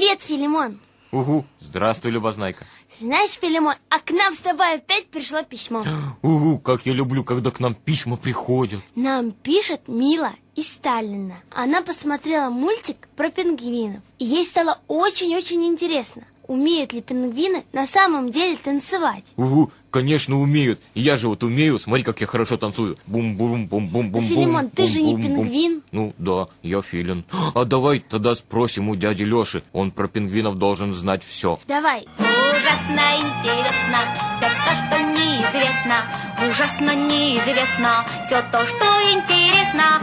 Привет, Филимон. Угу. Здравствуй, Любознайка. Знаешь, Филимон, а к нам с тобой опять пришло письмо. Угу, как я люблю, когда к нам письма приходят. Нам пишет Мила из Сталина. Она посмотрела мультик про пингвинов. И ей стало очень-очень интересно умеют ли пингвины на самом деле танцевать? Угу, конечно, умеют. я же вот умею. Смотри, как я хорошо танцую. Бум-бум-бум-бум-бум-бум. Филимон, бум, ты бум, же не бум, пингвин. Ну да, я филин. А давай тогда спросим у дяди Лёши. Он про пингвинов должен знать все. Давай. Ужасно интересно все то, что неизвестно. Ужасно неизвестно все то, что интересно.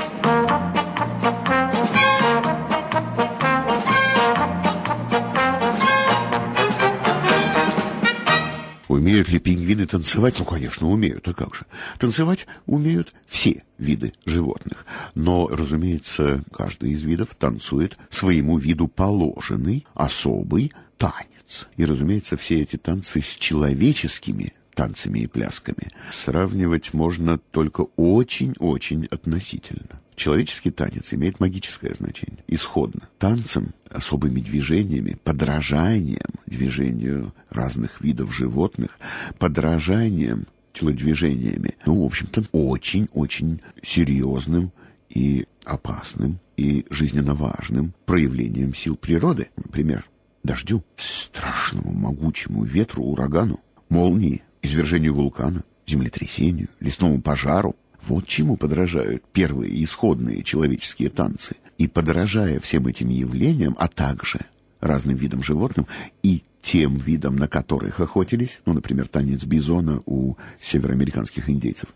умеют ли пингвины танцевать? Ну, конечно, умеют. А как же? Танцевать умеют все виды животных. Но, разумеется, каждый из видов танцует своему виду положенный особый танец. И, разумеется, все эти танцы с человеческими танцами и плясками. Сравнивать можно только очень-очень относительно. Человеческий танец имеет магическое значение, исходно. Танцем, особыми движениями, подражанием движению разных видов животных, подражанием телодвижениями, ну, в общем-то, очень-очень серьезным и опасным и жизненно важным проявлением сил природы, например, дождю, страшному могучему ветру, урагану, молнии, извержению вулкана, землетрясению, лесному пожару. Вот чему подражают первые исходные человеческие танцы. И подражая всем этим явлениям, а также разным видам животным и тем видам, на которых охотились, ну, например, танец бизона у североамериканских индейцев,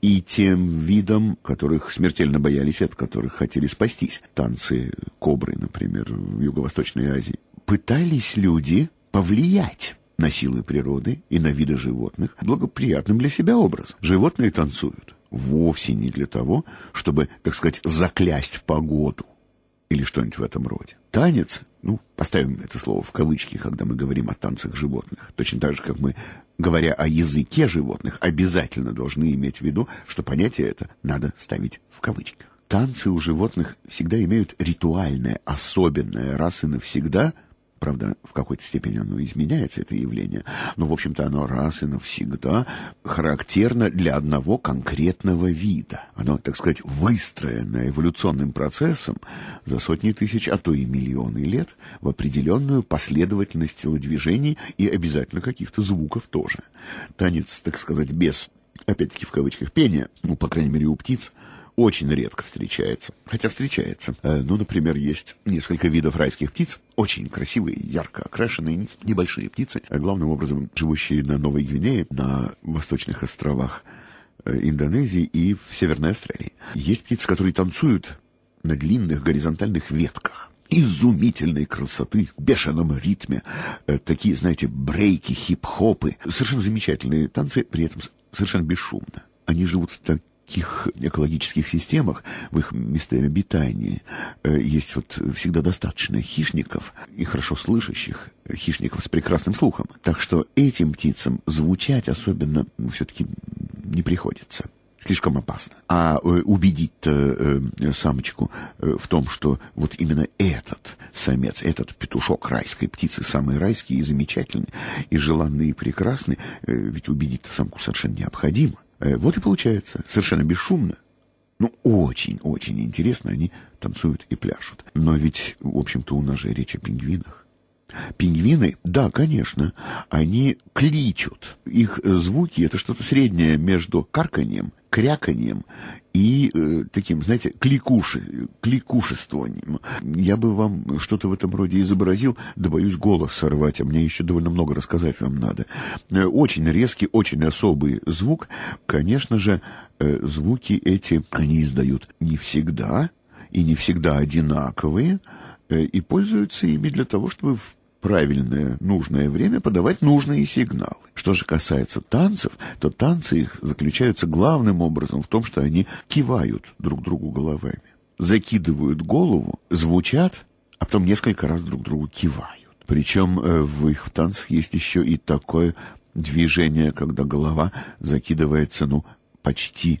и тем видам, которых смертельно боялись и от которых хотели спастись, танцы кобры, например, в Юго-Восточной Азии, пытались люди повлиять на силы природы и на виды животных, благоприятным для себя образом. Животные танцуют вовсе не для того, чтобы, так сказать, заклясть в погоду или что-нибудь в этом роде. Танец, ну, поставим это слово в кавычки, когда мы говорим о танцах животных, точно так же, как мы, говоря о языке животных, обязательно должны иметь в виду, что понятие это надо ставить в кавычках. Танцы у животных всегда имеют ритуальное, особенное, раз и навсегда – правда, в какой-то степени оно изменяется, это явление, но, в общем-то, оно раз и навсегда характерно для одного конкретного вида. Оно, так сказать, выстроено эволюционным процессом за сотни тысяч, а то и миллионы лет в определенную последовательность телодвижений и обязательно каких-то звуков тоже. Танец, так сказать, без, опять-таки в кавычках, пения, ну, по крайней мере, у птиц – очень редко встречается. Хотя встречается. Э, ну, например, есть несколько видов райских птиц, очень красивые, ярко окрашенные, небольшие птицы, а главным образом живущие на Новой Гвинее, на восточных островах э, Индонезии и в Северной Австралии. Есть птицы, которые танцуют на длинных горизонтальных ветках изумительной красоты, бешеном ритме. Э, такие, знаете, брейки, хип-хопы. Совершенно замечательные танцы, при этом совершенно бесшумно. Они живут в таких таких экологических системах, в их местах обитания, э, есть вот всегда достаточно хищников и хорошо слышащих хищников с прекрасным слухом. Так что этим птицам звучать особенно все-таки не приходится. Слишком опасно. А э, убедить э, самочку э, в том, что вот именно этот самец, этот петушок райской птицы, самый райский и замечательный, и желанный, и прекрасный, э, ведь убедить самку совершенно необходимо. Э, вот и получается, совершенно бесшумно. Ну, очень-очень интересно они танцуют и пляшут. Но ведь, в общем-то, у нас же речь о пингвинах. Пингвины, да, конечно, они кличут. Их звуки — это что-то среднее между карканьем кряканьем и э, таким, знаете, кликуши, кликушествованием. Я бы вам что-то в этом роде изобразил, да боюсь голос сорвать, а мне еще довольно много рассказать вам надо. Э, очень резкий, очень особый звук. Конечно же, э, звуки эти они издают не всегда и не всегда одинаковые, э, и пользуются ими для того, чтобы в правильное, нужное время подавать нужные сигналы. Что же касается танцев, то танцы их заключаются главным образом в том, что они кивают друг другу головами, закидывают голову, звучат, а потом несколько раз друг другу кивают. Причем э, в их танцах есть еще и такое движение, когда голова закидывается, ну, почти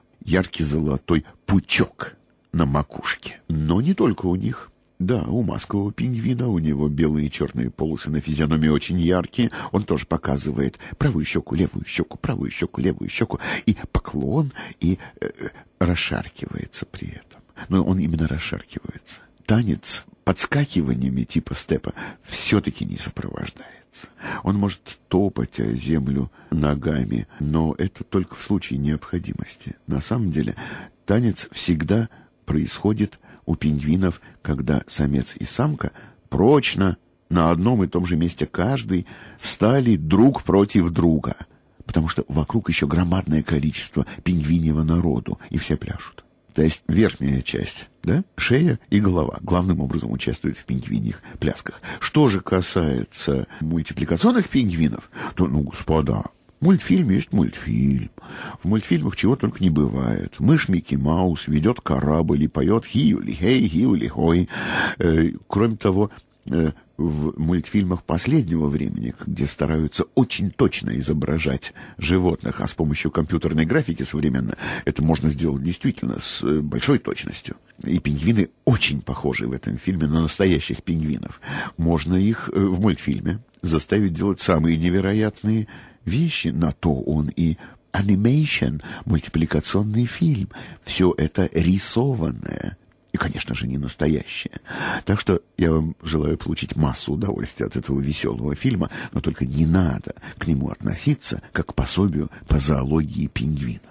яркий золотой пучок на макушке. Но не только у них. Да, у маскового пингвина, у него белые и черные полосы на физиономии очень яркие. Он тоже показывает правую щеку, левую щеку, правую щеку, левую щеку. И поклон, и э, э расшаркивается при этом. Но он именно расшаркивается. Танец подскакиваниями типа степа все-таки не сопровождает. Он может топать землю ногами, но это только в случае необходимости. На самом деле танец всегда происходит у пингвинов, когда самец и самка прочно на одном и том же месте каждый стали друг против друга, потому что вокруг еще громадное количество пингвиньего народу, и все пляшут. То есть верхняя часть, да, шея и голова главным образом участвуют в пингвиньих в мультфильмах последнего времени, где стараются очень точно изображать животных, а с помощью компьютерной графики современно это можно сделать действительно с э, большой точностью. И пингвины очень похожи в этом фильме на настоящих пингвинов. Можно их э, в мультфильме заставить делать самые невероятные вещи, на то он и анимейшн, мультипликационный фильм. Все это рисованное конечно же, не настоящее. Так что я вам желаю получить массу удовольствия от этого веселого фильма, но только не надо к нему относиться как к пособию по зоологии пингвинов.